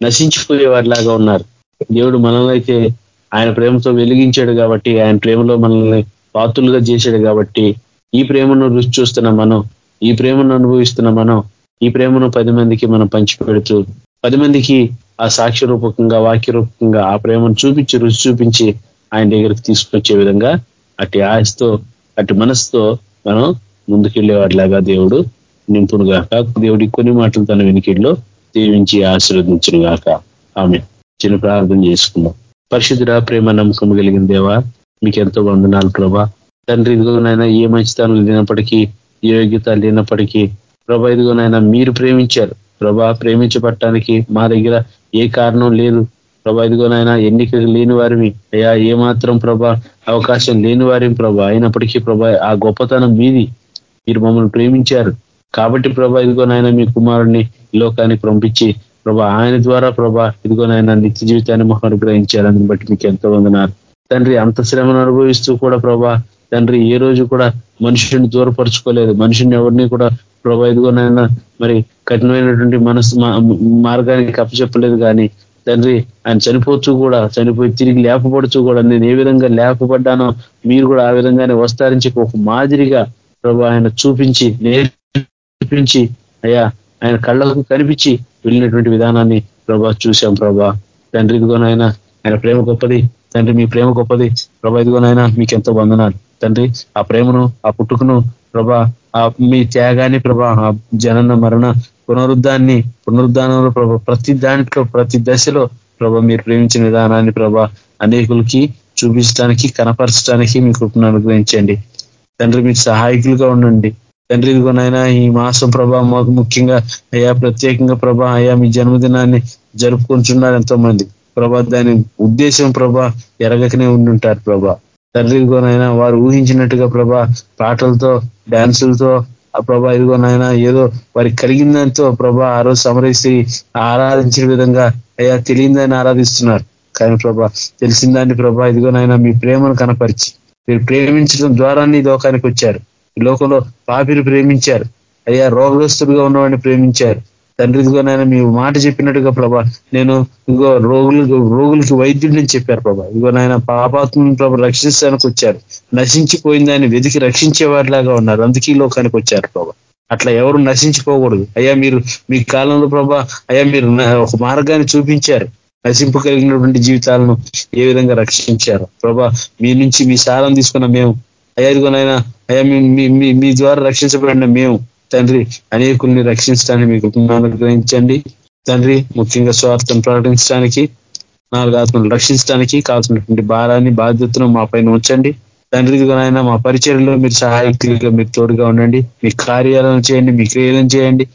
S4: నశించిపోయేవారిలాగా ఉన్నారు. దేవుడు మనలైతే అయితే ఆయన ప్రేమతో వెలిగించాడు కాబట్టి ఆయన ప్రేమలో మనల్ని పాత్రులుగా చేశాడు కాబట్టి ఈ ప్రేమను రుచి చూస్తున్న మనం ఈ ప్రేమను అనుభవిస్తున్న మనం ఈ ప్రేమను పది మందికి మనం పంచిపెడుతూ పది మందికి ఆ సాక్ష్య రూపకంగా వాక్య రూపకంగా ఆ ప్రేమను చూపించి రుచి చూపించి ఆయన దగ్గరికి తీసుకొచ్చే విధంగా అటు ఆశతో అటు మనసుతో మనం ముందుకెళ్ళేవాడిలాగా దేవుడు నింపును గాక దేవుడి కొన్ని మాటలు తన వెనుకల్లో దీవించి ఆశీర్వదించును గాక ఆమె చిన్న ప్రార్థన చేసుకుందాం. పరిశుద్ధుడ ప్రేమ నమ్మకం కలిగిన దేవా మీకు ఎంతో వందనాలు ప్రభా. తండ్రి ఇదిగోనైనా ఏ మంచితనం లేనప్పటికీ ఏ యోగ్యత లేనప్పటికీ ప్రభా ఇదిగోనైనా మీరు ప్రేమించారు. ప్రభా ప్రేమించబట్టడానికి మా దగ్గర ఏ కారణం లేదు. ప్రభా ఇదిగోనైనా ఎన్నిక లేని వారిని అయ్యా ఏ మాత్రం ప్రభా అవకాశం లేని వారిని ప్రభా. అయినప్పటికీ ప్రభా ఆ గొప్పతనం మీది. మీరు మమ్మల్ని ప్రేమించారు. కాబట్టి ప్రభా ఇదిగోనైనా మీ కుమారుడిని లోకానికి పంపించి ప్రభా ఆయన ద్వారా ప్రభా ఇదిగోనైనా నిత్య జీవితాన్ని మాకు అనుగ్రహించాలని బట్టి మీకు ఎంతో వందనాలు. తండ్రి అంత శ్రమను అనుభవిస్తూ కూడా ప్రభా తండ్రి ఏ రోజు కూడా మనుషుని దూరపరుచుకోలేదు. మనుషుని ఎవరిని కూడా ప్రభా ఇదిగోనైనా మరి కఠినమైనటువంటి మనసు మార్గానికి అప్పచెప్పలేదు కానీ తండ్రి ఆయన చనిపోతూ కూడా చనిపోయి తిరిగి లేపబడుతూ కూడా నేను ఏ విధంగా లేపబడ్డానో మీరు కూడా ఆ విధంగానే వస్తారించి ఒక మాదిరిగా ప్రభా ఆయన చూపించి నేర్పించి అయ్యా ఆయన కళ్ళకు కనిపించి వెళ్ళినటువంటి విధానాన్ని ప్రభా చూశాం ప్రభా. తండ్రి ఇదిగోనైనా ఆయన ప్రేమ గొప్పది. తండ్రి మీ ప్రేమ గొప్పది. ప్రభా ఇదిగోనైనా మీకు ఎంతో వందనాలు. తండ్రి ఆ ప్రేమను ఆ పుట్టుకును ప్రభా ఆ మీ త్యాగాన్ని ప్రభా ఆ జనన మరణ పునరుద్ధాన్ని పునరుద్ధానంలో ప్రభా ప్రతి దాంట్లో ప్రతి దశలో ప్రభా మీరు ప్రేమించిన విధానాన్ని ప్రభా అనేకులకి చూపించడానికి కనపరచడానికి మీ కృపను అనుగ్రహించండి. తండ్రి మీకు సహాయకులుగా ఉండండి. తండ్రి ఇదిగోనైనా ఈ మాసం ప్రభా ముఖ్యంగా అయ్యా ప్రత్యేకంగా ప్రభా అయా మీ జన్మదినాన్ని జరుపుకుంటున్నారు ఎంతో మంది ప్రభా దాని ఉద్దేశం ప్రభా ఎరగకనే ఉండుంటారు ప్రభా. తండ్రి ఇదిగోనైనా వారు ఊహించినట్టుగా ప్రభా పాటలతో డాన్సులతో ఆ ప్రభా ఇదిగోనైనా ఏదో వారికి కలిగిందంతో ప్రభా ఆ రోజు సమరేసి ఆరాధించిన విధంగా అయ్యా తెలియదని ఆరాధిస్తున్నారు. కానీ ప్రభా తెలిసిందాన్ని ప్రభా ఇదిగోనైనా మీ ప్రేమను కనపరిచి మీరు ప్రేమించడం ద్వారానే ఈ లోకానికి వచ్చారు. ఈ లోకంలో పాపిని ప్రేమించారు. అయ్యా రోగగ్రస్తుడిగా ఉన్నవాడిని ప్రేమించారు. తండ్రిగా నాయన మీ మాట చెప్పినట్టుగా ప్రభా నేను ఇగో రోగులు రోగులకి వైద్యుడిని చెప్పారు ప్రభా. ఇదిగో నాయన పాపాత్మను ప్రభా రక్షించడానికి వచ్చారు. నశించిపోయిందని వెతికి రక్షించేవాడిలాగా ఉన్నారు. అందుకే లోకానికి వచ్చారు ప్రభా. అట్లా ఎవరు నశించిపోకూడదు. అయ్యా మీరు మీ కాలంలో ప్రభా అయ్యా మీరు ఒక మార్గాన్ని చూపించారు. నశింపు కలిగినటువంటి జీవితాలను ఏ విధంగా రక్షించారు? ప్రభా మీ నుంచి మీ సారం తీసుకున్న మేము అయ్యా ఇదిగోనైనా అయ్యా మీ మీ ద్వారా రక్షించబడిన మేము తండ్రి అనేకుల్ని రక్షించడానికి మీకు అనుగ్రహించండి. తండ్రి ముఖ్యంగా స్వార్థం ప్రకటించడానికి నాలుగు ఆత్మలు రక్షించడానికి కావాల్సినటువంటి భారాన్ని బాధ్యతను మా పైన ఉంచండి. తండ్రి మా పరిచయంలో మీరు సహాయకులుగా మీరు తోడుగా ఉండండి. మీ కార్యాలను చేయండి మీ క్రియలను చేయండి.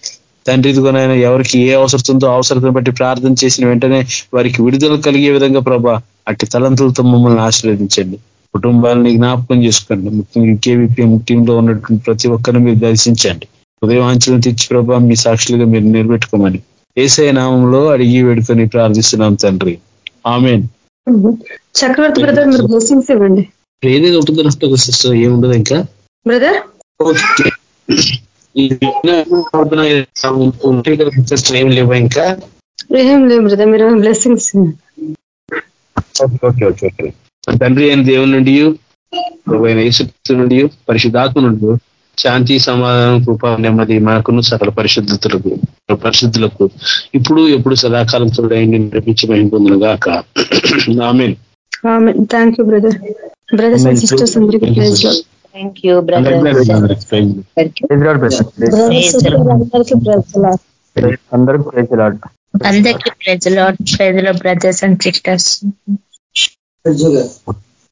S4: తండ్రి ఇదిగోనైనా ఎవరికి ఏ అవసరం ఉందో అవసరతను బట్టి ప్రార్థన చేసిన వెంటనే వారికి విడుదల కలిగే విధంగా ప్రభా అట్టి తలంతులతో మమ్మల్ని ఆశీర్వదించండి. కుటుంబాలని జ్ఞాపకం చేసుకోండి. ముఖ్యంగా కేవీపీ టీంలో ఉన్నటువంటి ప్రతి ఒక్కరిని మీరు దర్శించండి. ఉదయవాంఛలను తెచ్చి ప్రభా మీ సాక్షులుగా మీరు నిలబెట్టుకోమని. ఏసై నామంలో అడిగి వేడుకొని ప్రార్థిస్తున్నాం తండ్రి. ఆమెన్.
S1: చక్రవర్తి బ్రదర్ మీరు బ్లెస్సింగ్స్ ఇవ్వండి.
S4: ఉంటుంది నష్టం సిస్టర్ ఏముండదు ఇంకా?
S1: బ్రదర్?
S4: ఓకే. ఉంటే సిస్టర్ ఏం లేవా ఇంకా?
S1: ఏం లేవు బ్రదర్ మీరు బ్లెస్సింగ్స్
S4: ఓకే ఓకే ఓకే. తండ్రి అయిన దేవుని నుండి ఆయన యేసుక్రీస్తు నుండి పరిశుద్ధాత్మ నుండి శాంతి సమాధానం కృప నెమ్మది మనకును సకల పరిశుద్ధతులకు పరిశుద్ధులకు ఇప్పుడు ఎప్పుడు సదాకాలం చూడండి నడిపించి మహిం పొందును గాక. ఆమె
S1: thank you brother brothers and sisters అందరికీ ప్రైజ్లో
S2: థ్యాంక్ యూ బ్రదర్
S1: బ్రదర్స్ అందరికీ ప్రైజ్లో
S4: అందరికి ప్రజలాడు
S2: అందరికీ ప్రజలు ప్రజలు బ్రదర్స్ అండ్ సిస్టర్స్ గారు